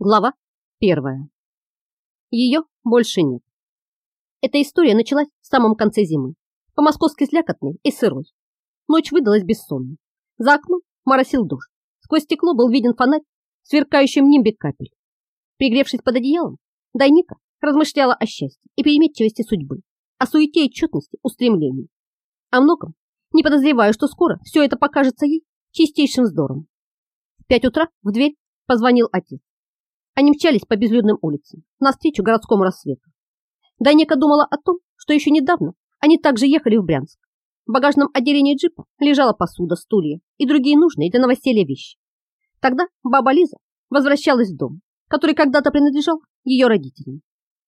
Глава первая. Ее больше нет. Эта история началась в самом конце зимы, по-московски слякотной и сырой. Ночь выдалась бессонной. За окном моросил дождь. Сквозь стекло был виден фонарь, сверкающим нимбе капель. Пригревшись под одеялом, Дайника размышляла о счастье и переметчивости судьбы, о суете и четности устремлений. О многом, не подозревая, что скоро все это покажется ей чистейшим вздором. В пять утра в дверь позвонил отец. Они мчались по безлюдным улицам, навстречу городскому рассвету. Дайнека думала о том, что еще недавно они также ехали в Брянск. В багажном отделении джипа лежала посуда, стулья и другие нужные для новоселья вещи. Тогда баба Лиза возвращалась в дом, который когда-то принадлежал ее родителям.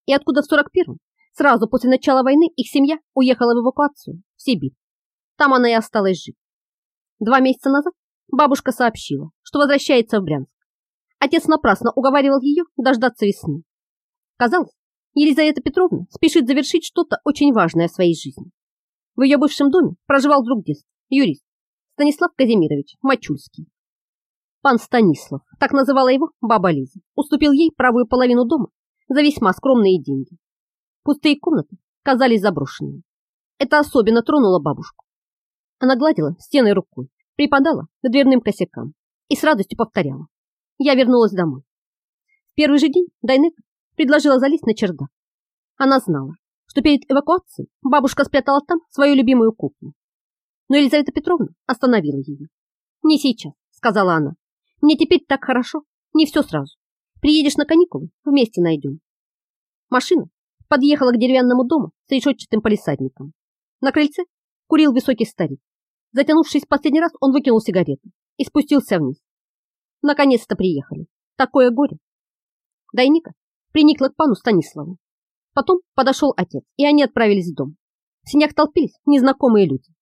И откуда в 41-м, сразу после начала войны, их семья уехала в эвакуацию в Сибирь. Там она и осталась жить. Два месяца назад бабушка сообщила, что возвращается в Брянск. Отец напрасно уговаривал ее дождаться весны. Казалось, Елизавета Петровна спешит завершить что-то очень важное в своей жизни. В ее бывшем доме проживал друг детства, юрист Станислав Казимирович Мачульский. Пан Станислав, так называла его баба Лиза, уступил ей правую половину дома за весьма скромные деньги. Пустые комнаты казались заброшенными. Это особенно тронуло бабушку. Она гладила стены рукой, припадала к дверным косякам и с радостью повторяла я вернулась домой. В первый же день Дайнека предложила залезть на чердак. Она знала, что перед эвакуацией бабушка спрятала там свою любимую куклу. Но Елизавета Петровна остановила ее. «Не сейчас», — сказала она. «Мне теперь так хорошо, не все сразу. Приедешь на каникулы, вместе найдем». Машина подъехала к деревянному дому с решетчатым полисадником. На крыльце курил высокий старик. Затянувшись последний раз, он выкинул сигарету и спустился вниз. Наконец-то приехали. Такое горе. Дайника приникла к пану Станиславу. Потом подошел отец, и они отправились в дом. В синях толпились незнакомые люди.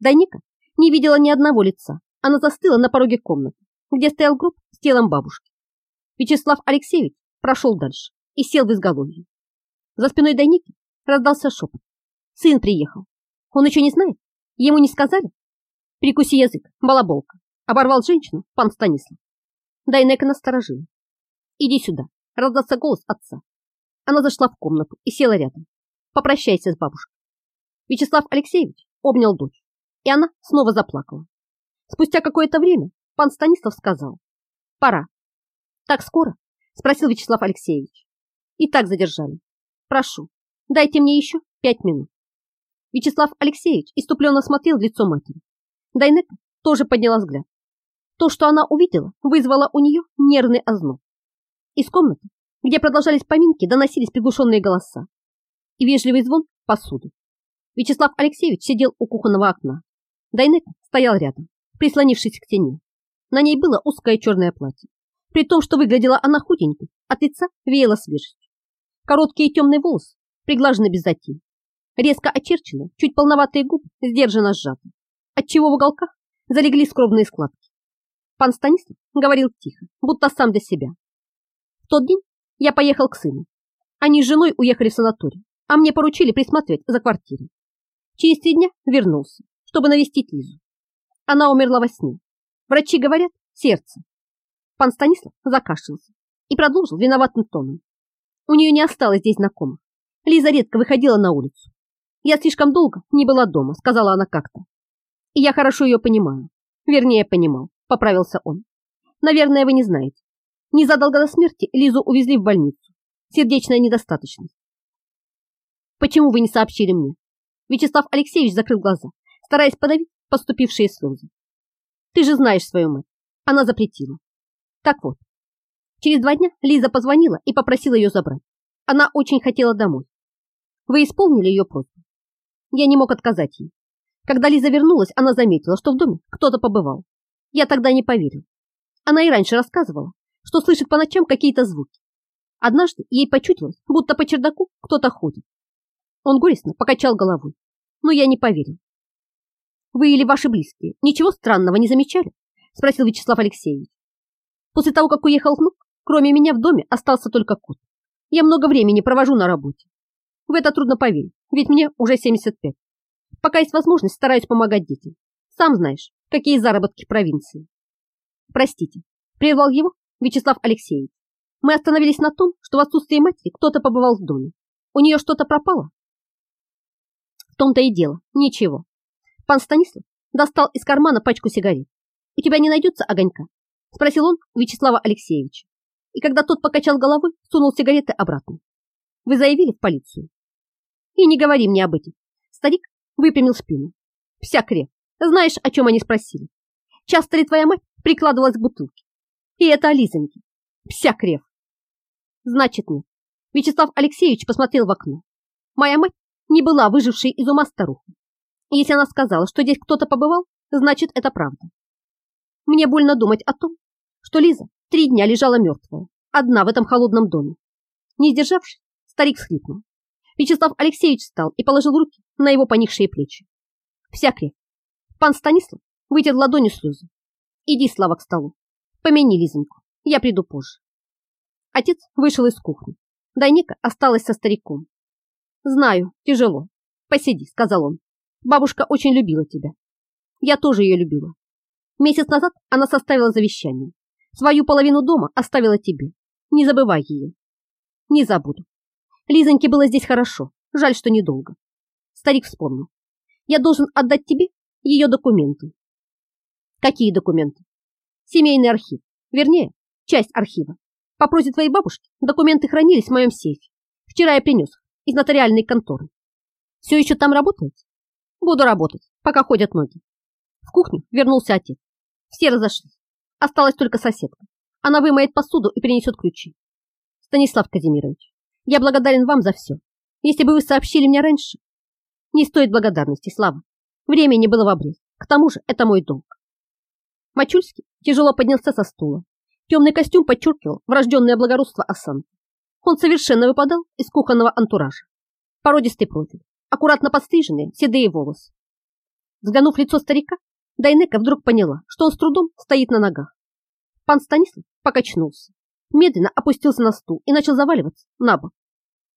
Дайника не видела ни одного лица. Она застыла на пороге комнаты, где стоял гроб с телом бабушки. Вячеслав Алексеевич прошел дальше и сел в изголовье. За спиной Дайники раздался шепот. Сын приехал. Он еще не знает? Ему не сказали? Прикуси язык, балаболка. Оборвал женщину пан Станислав. Дайнека насторожила. «Иди сюда», — раздался голос отца. Она зашла в комнату и села рядом. «Попрощайся с бабушкой». Вячеслав Алексеевич обнял дочь, и она снова заплакала. Спустя какое-то время пан Станислав сказал «Пора». «Так скоро?» – спросил Вячеслав Алексеевич. «И так задержали. Прошу, дайте мне еще пять минут». Вячеслав Алексеевич иступленно смотрел в лицо матери. Дайнека тоже подняла взгляд. То, что она увидела, вызвало у нее нервный озноб. Из комнаты, где продолжались поминки, доносились приглушенные голоса и вежливый звон посуды. Вячеслав Алексеевич сидел у кухонного окна. Дайнека стоял рядом, прислонившись к стене. На ней было узкое черное платье, при том, что выглядела она худенькой, от лица веяло свежестью. Короткие темные волосы приглажены без затей. Резко очерчены, чуть полноватые губы сдержанно сжаты, отчего в уголках залегли скромные складки. Пан Станислав говорил тихо, будто сам для себя. В тот день я поехал к сыну. Они с женой уехали в санаторий, а мне поручили присматривать за квартирой. Через три дня вернулся, чтобы навестить Лизу. Она умерла во сне. Врачи говорят, сердце. Пан Станислав закашлялся и продолжил виноватым тоном. У нее не осталось здесь знакомых. Лиза редко выходила на улицу. Я слишком долго не была дома, сказала она как-то. И я хорошо ее понимаю. Вернее, понимал поправился он. Наверное, вы не знаете. Незадолго до смерти Лизу увезли в больницу. Сердечная недостаточность. Почему вы не сообщили мне? Вячеслав Алексеевич закрыл глаза, стараясь подавить поступившие слезы. Ты же знаешь свою мать. Она запретила. Так вот, через два дня Лиза позвонила и попросила ее забрать. Она очень хотела домой. Вы исполнили ее просьбу. Я не мог отказать ей. Когда Лиза вернулась, она заметила, что в доме кто-то побывал. Я тогда не поверил. Она и раньше рассказывала, что слышит по ночам какие-то звуки. Однажды ей почудилось, будто по чердаку кто-то ходит. Он горестно покачал головой, но я не поверил. Вы или ваши близкие ничего странного не замечали? Спросил Вячеслав Алексеевич. После того, как уехал внук, кроме меня в доме остался только кот. Я много времени провожу на работе. В это трудно поверить, ведь мне уже 75. Пока есть возможность, стараюсь помогать детям. Сам знаешь, какие заработки в провинции. Простите, прервал его Вячеслав Алексеевич. Мы остановились на том, что в отсутствие матери кто-то побывал в доме. У нее что-то пропало? В том-то и дело, ничего. Пан Станислав достал из кармана пачку сигарет. У тебя не найдется огонька? Спросил он Вячеслава Алексеевича. И когда тот покачал головой, сунул сигареты обратно. Вы заявили в полицию? И не говори мне об этом. Старик выпрямил спину. Вся креп. Знаешь, о чем они спросили? Часто ли твоя мать прикладывалась к бутылке? И это о Лизоньке. Вся крев. Значит, нет. Вячеслав Алексеевич посмотрел в окно. Моя мать не была выжившей из ума старухой. Если она сказала, что здесь кто-то побывал, значит, это правда. Мне больно думать о том, что Лиза три дня лежала мертвая, одна в этом холодном доме. Не сдержавшись, старик всхлипнул. Вячеслав Алексеевич встал и положил руки на его поникшие плечи. Вся креп. Пан Станислав вытер ладонью слезы. Иди, Слава, к столу. Помяни Лизоньку. Я приду позже. Отец вышел из кухни. Дайнека осталась со стариком. Знаю, тяжело. Посиди, сказал он. Бабушка очень любила тебя. Я тоже ее любила. Месяц назад она составила завещание. Свою половину дома оставила тебе. Не забывай ее. Не забуду. Лизоньке было здесь хорошо. Жаль, что недолго. Старик вспомнил. Я должен отдать тебе ее документы. Какие документы? Семейный архив. Вернее, часть архива. По просьбе твоей бабушки документы хранились в моем сейфе. Вчера я принес их из нотариальной конторы. Все еще там работаете? Буду работать, пока ходят ноги. В кухню вернулся отец. Все разошлись. Осталась только соседка. Она вымоет посуду и принесет ключи. Станислав Казимирович, я благодарен вам за все. Если бы вы сообщили мне раньше... Не стоит благодарности, Слава. Времени было в обрез. К тому же это мой долг. Мачульский тяжело поднялся со стула. Темный костюм подчеркивал врожденное благородство осанки. Он совершенно выпадал из кухонного антуража. Породистый профиль, аккуратно подстриженные седые волосы. Взглянув лицо старика, Дайнека вдруг поняла, что он с трудом стоит на ногах. Пан Станислав покачнулся, медленно опустился на стул и начал заваливаться на бок.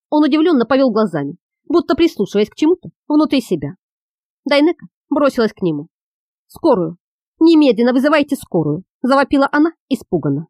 Он удивленно повел глазами, будто прислушиваясь к чему-то внутри себя. Дайнека бросилась к нему. «Скорую! Немедленно вызывайте скорую!» Завопила она испуганно.